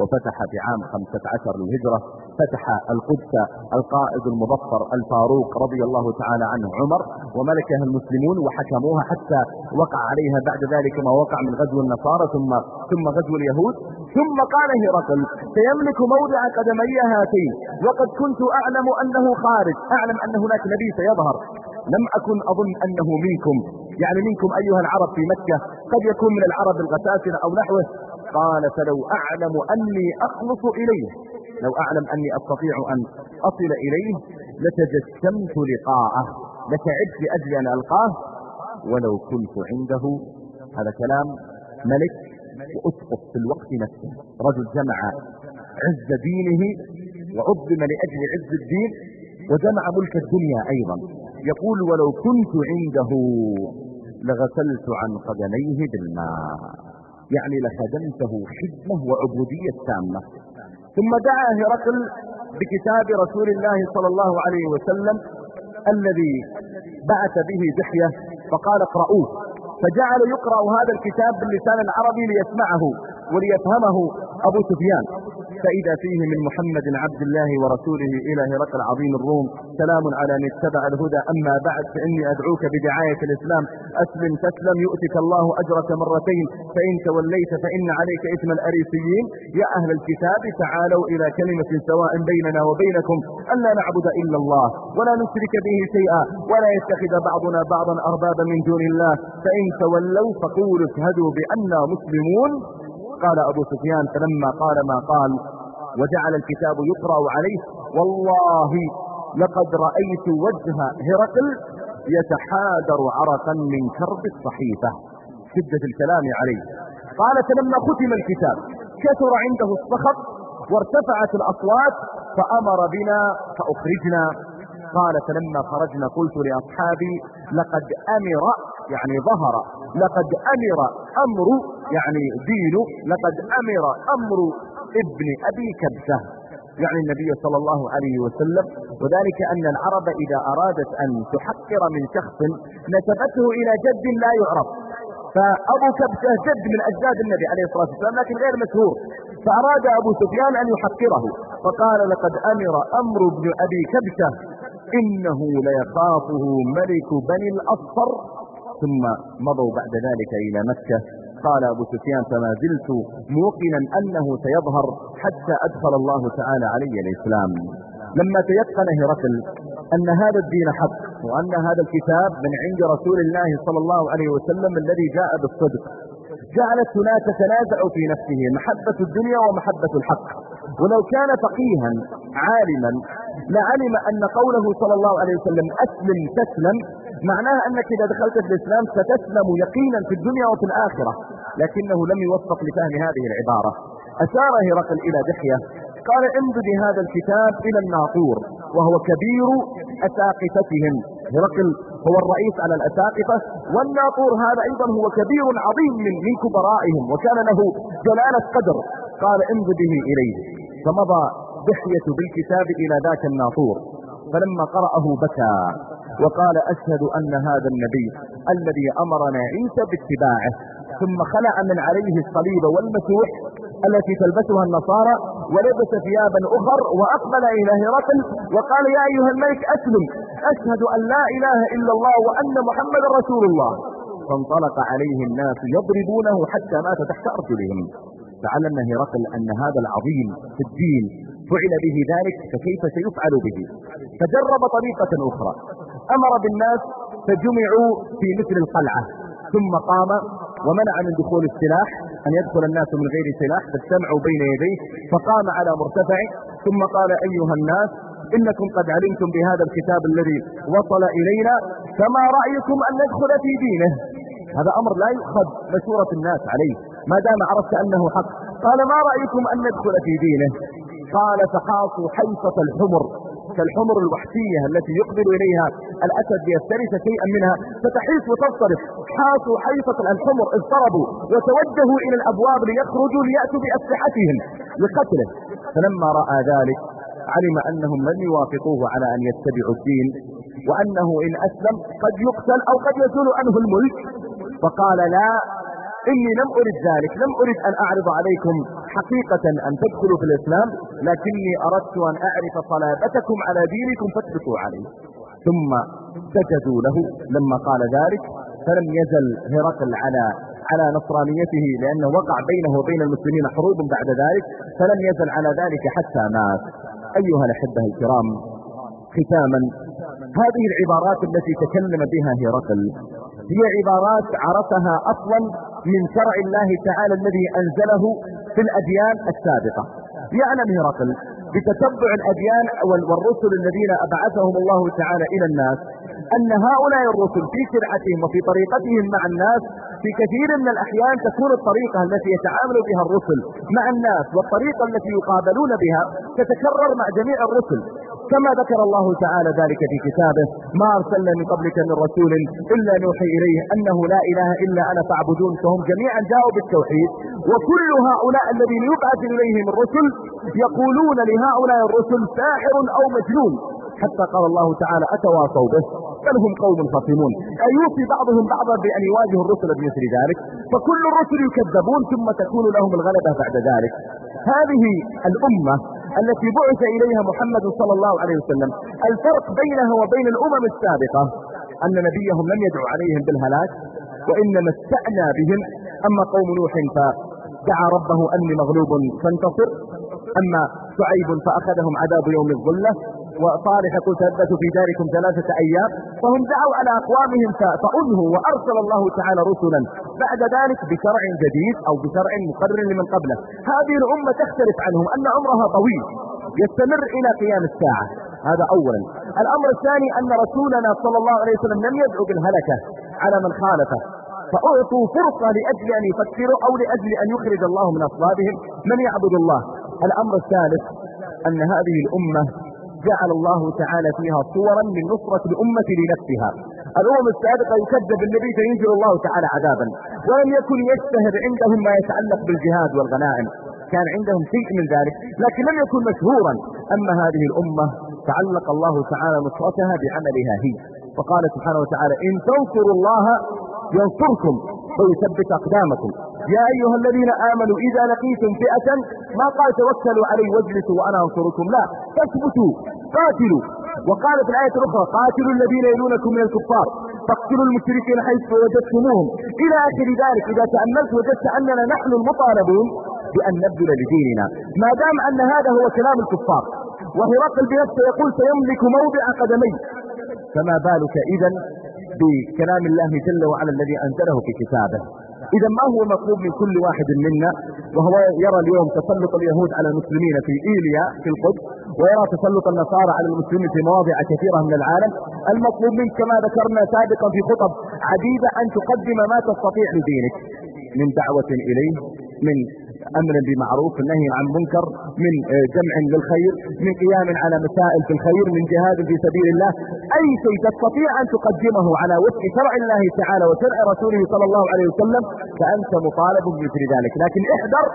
وفتح في عام 15 للهجرة. فتح القدس القائد المظفر الفاروق رضي الله تعالى عنه عمر وملكها المسلمون وحكموها حتى وقع عليها بعد ذلك ما وقع من غزو النصارى ثم ثم غزو اليهود. ثم قال هرقل سيملك موضع قدمي هاتين وقد كنت أعلم أنه خارج أعلم أن هناك نبي سيظهر. لم أكن أظن أنه منكم يعني منكم أيها العرب في مكة قد يكون من العرب الغساسنة أو نحوه. قال فلو أعلم أني أخلص إليه. لو أعلم أني أستطيع أن أصل إليه لتجسمت لقاءه لتعبت لأجل أن ألقاه. ولو كنت عنده هذا كلام ملك وأسقط في الوقت نفسه. رجل جمع عز دينه وعظم لأجل عز الدين وجمع ملك الدنيا أيضا. يقول ولو كنت عنده لغسلت عن قدميه بالماء. يعني لخدمته خدمة وعبودية تامة. ثم دعا هرقل بكتاب رسول الله صلى الله عليه وسلم الذي بعث به دحية فقال اقرأوه فجعل يقرأ هذا الكتاب باللسان العربي ليسمعه وليفهمه أبو سفيان. فإذا فيه من محمد عبد الله ورسوله إلى هرقل عظيم الروم. سلام على من اتبع الهدى. أما بعد فإني أدعوك بدعاية الإسلام. أسلم تسلم يؤتك الله أجرك مرتين. فإن توليت فإن عليك إثم الأريسيين. يا أهل الكتاب تعالوا إلى كلمة سواء بيننا وبينكم. ألا نعبد إلا الله ولا نشرك به شيئا ولا يتخذ بعضنا بعضا أربابا من دون الله. فإن تولوا فقولوا اشهدوا بأننا مسلمون. قال أبو سفيان فلما قال ما قال وجعل الكتاب يقرأ عليه والله لقد رأيت وجه هرقل يتحادر عرقا من كرب الصحيفة. شدة الكلام عليه. قال فلما ختم الكتاب كثر عنده الصخب وارتفعت الأصوات فأمر بنا فأخرجنا قال فلما خرجنا قلت لأصحابي لقد أمر يعني ظهر لقد أمر أمر يعني دين لقد أمر أمر ابن أبي كبسة يعني النبي صلى الله عليه وسلم وذلك أن العرب إذا أرادت أن تحقر من شخص نسبته إلى جد لا يعرف. فأبو كبشة جد من أجداد النبي عليه الصلاة والسلام لكن غير مشهور. فأراد أبو سفيان أن يحقره فقال لقد أمر أمر بن أبي كبشة إنه ليخافه ملك بني الأصفر. ثم مضوا بعد ذلك إلى مكة. قال أبو سفيان فما زلت موقنا أنه سيظهر حتى أدخل الله تعالى علي الإسلام. لما تيقن هرقل أن هذا الدين حق وأن هذا الكتاب من عند رسول الله صلى الله عليه وسلم الذي جاء بالصدق جعلت هناك تنازع في نفسه محبة الدنيا ومحبة الحق. ولو كان فقيها عالما لعلم أن قوله صلى الله عليه وسلم أسلم تسلم معناها أنك إذا دخلت في الإسلام ستسلم يقينا في الدنيا وفي الآخرة لكنه لم يوفق لفهم هذه العبارة. أشار هرقل إلى دحية قال امدد هذا الكتاب إلى الناطور وهو كبير أساقفتهم. هرقل هو الرئيس على الأساقفة والناطور هذا أيضا هو كبير عظيم من, كبرائهم وكان له جلالة قدر. قال امدده إليه. فمضى دحية بالكتاب إلى ذاك الناطور فلما قرأه بكى وقال أشهد أن هذا النبي الذي أمرنا عيسى باتباعه ثم خلع من عليه الصليب والمسوح التي تلبسها النصارى ولبس ثيابا أخر وأقبل إلى هرقل وقال يا أيها الملك أسلم أشهد أن لا إله إلا الله وأن محمد رسول الله. فانطلق عليه الناس يضربونه حتى مات تحت أرجلهم. فعلم هرقل أن هذا العظيم في الدين فعل به ذلك فكيف سيفعل به؟ فجرب طريقة أخرى. أمر بالناس فجمعوا في مثل القلعة ثم قام ومنع من دخول السلاح أن يدخل الناس من غير سلاح فاجتمعوا بين يديه فقام على مرتفع ثم قال أيها الناس إنكم قد علمتم بهذا الكتاب الذي وصل إلينا فما رأيكم أن ندخل في دينه؟ هذا أمر لا يؤخذ مشورة الناس عليه. ما دام عرفت أنه حق. قال ما رأيكم أن ندخل في دينه؟ قال فحاصوا حيصة الحمر كالحمر الوحشية التي يقبل إليها الأسد ليفترس شيئا منها. فتحيص وتصرف. حاصوا حيصة الحمر اضطربوا وتوجهوا إلى الأبواب ليخرجوا ليأتوا بأسلحتهم لقتله. فلما رأى ذلك علم أنهم لن يوافقوه على أن يتبعوا الدين وأنه إن أسلم قد يقتل أو قد يزول عنه الملك. فقال لا إني لم أرد ذلك لم أرد أن أعرض عليكم حقيقة أن تدخلوا في الإسلام لكني أردت أن أعرف صلابتكم على دينكم فاتبقوا عليه. ثم سجدوا له لما قال ذلك فلم يزل هرقل على على نصرانيته لأنه وقع بينه وبين المسلمين حروب بعد ذلك فلم يزل على ذلك حتى مات. أيها الأحبة الكرام ختاما هذه العبارات التي تكلم بها هرقل هي عبارات عرفها أصلا من شرع الله تعالى الذي أنزله في الأديان السابقة. يعلم هرقل بتتبع الأديان والرسل الذين أبعثهم الله تعالى إلى الناس أن هؤلاء الرسل في شرعتهم وفي طريقتهم مع الناس في كثير من الأحيان تكون الطريقة التي يتعامل بها الرسل مع الناس والطريقة التي يقابلون بها تتكرر مع جميع الرسل. كما ذكر الله تعالى ذلك في كتابه ما أرسلنا من قبلك من رسول إلا نوحي إليه أنه لا إله إلا أنا فاعبدون. فهم جميعا جاءوا بالتوحيد وكل هؤلاء الذين يبعث إليهم الرسل يقولون لهؤلاء الرسل ساحر أو مجنون حتى قال الله تعالى أتواصوا به بل هم قوم خصمون. أي بعضهم بعضا بأن يواجهوا الرسل بمثل ذلك فكل الرسل يكذبون ثم تكون لهم الغلبة بعد ذلك. هذه الأمة التي بعث إليها محمد صلى الله عليه وسلم. الفرق بينها وبين الأمم السابقة أن نبيهم لم يدعو عليهم بالهلاك وإنما استعنى بهم. أما قوم نوح فدعا ربه أني مغلوب فانتصر أما شعيب فأخذهم عذاب يوم الظلة. وصالح يقول تثبتوا في داركم ثلاثة أيام فهم دعوا على أقوامهم فأنهوا وأرسل الله تعالى رسلا. بعد ذلك بشرع جديد أو بشرع مقرر لمن قبله. هذه الأمة تختلف عنهم أن عمرها طويل يستمر إلى قيام الساعة. هذا أولا. الأمر الثاني أن رسولنا صلى الله عليه وسلم لم يدعو بالهلكة على من خالفه. فأعطوا فرصة لأجل أن يفكروا أو لأجل أن يخرج الله من أصلابهم. من يعبد الله؟ الأمر الثالث أن هذه الأمة جعل الله تعالى فيها صورا من نصرة الأمة لنفسها. الأمم السابقة يكذب النبي فينزل الله تعالى عذابا. ولم يكن يشتهر عندهم ما يتعلق بالجهاد والغنائم. كان عندهم شيء من ذلك لكن لم يكن مشهورا. أما هذه الأمة تعلق الله تعالى نصرتها بعملها هي. فقال سبحانه وتعالى إن تنصروا الله ينصركم ويثبت أقدامكم. يا أيها الذين آمنوا إذا لقيتم فئة ما قال توكلوا علي واجلسوا وأنا أنصركم. لا تثبتوا قاتلوا. وقال في الآية الأخرى قاتلوا الذين يلونكم من الكفار فاقتلوا المشركين حيث وجدتموهم. إلى آخر ذلك إذا تأملت وجدت أننا نحن المطالبون بأن نبذل لديننا. ما دام أن هذا هو كلام الكفار وهرقل بنفسه يقول سيملك موضع قدمي فما بالك إذا بكلام الله جل وعلا الذي أنزله في كتابه؟ إذا ما هو مطلوب من كل واحد منا؟ وهو يرى اليوم تسلط اليهود على المسلمين في إيليا في القدس ويرى تسلط النصارى على المسلمين في مواضع كثيرة من العالم. المطلوب منك كما ذكرنا سابقا في خطب عديدة أن تقدم ما تستطيع لدينك. من دعوة إليه من أمر بمعروف نهي عن منكر من آه، جمع للخير من قيام على مسائل في الخير من جهاد في سبيل الله. أي شيء تستطيع أن تقدمه على وفق شرع الله تعالى وشرع رسوله صلى الله عليه وسلم فأنت مطالب بمثل ذلك. لكن احذر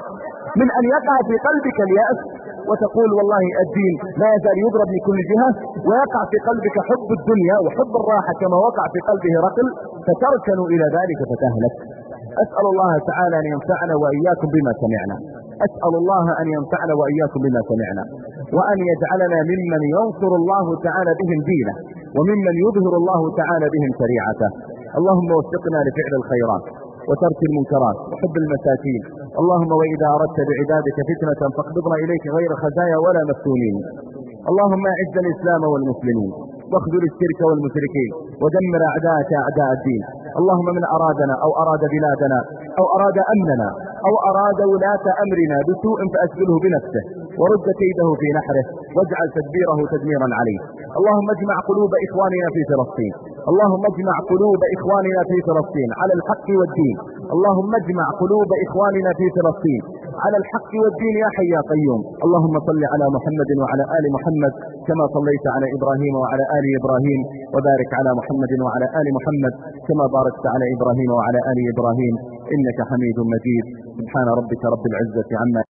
من أن يقع في قلبك اليأس وتقول والله الدين لا يزال يضرب من كل جهة ويقع في قلبك حب الدنيا وحب الراحة كما وقع في قلبه رقل فتركن إلى ذلك فتهلك. أسأل الله تعالى أن ينفعنا وإياكم بما سمعنا. أسأل الله أن ينفعنا وإياكم بما سمعنا. وأن يجعلنا ممن ينصر الله تعالى بهم دينه وممن يظهر الله تعالى بهم شريعته. اللهم وفقنا لفعل الخيرات وترك المنكرات وحب المساكين. اللهم وإذا أردت بعبادك فتنة فاقبضنا إليك غير خزايا ولا مفتونين. اللهم أعز الإسلام والمسلمين واخذل الشرك والمشركين ودمر أعداءك أعداء الدين. اللهم من أرادنا أو أراد بلادنا أو أراد أمننا أو أراد ولاة أمرنا بسوء فأشغله بنفسه ورد كيده في نحره واجعل تدبيره تدميرا عليه. اللهم اجمع قلوب إخواننا في فلسطين. اللهم اجمع قلوب إخواننا في فلسطين على الحق والدين. اللهم اجمع قلوب إخواننا في فلسطين على الحق والدين يا حي يا قيوم. اللهم صل على محمد وعلى آل محمد كما صليت على إبراهيم وعلى آل إبراهيم وبارك على محمد وعلى آل محمد كما باركت على إبراهيم وعلى آل إبراهيم. إنك حميد مجيد. سبحان ربك رب العزة عما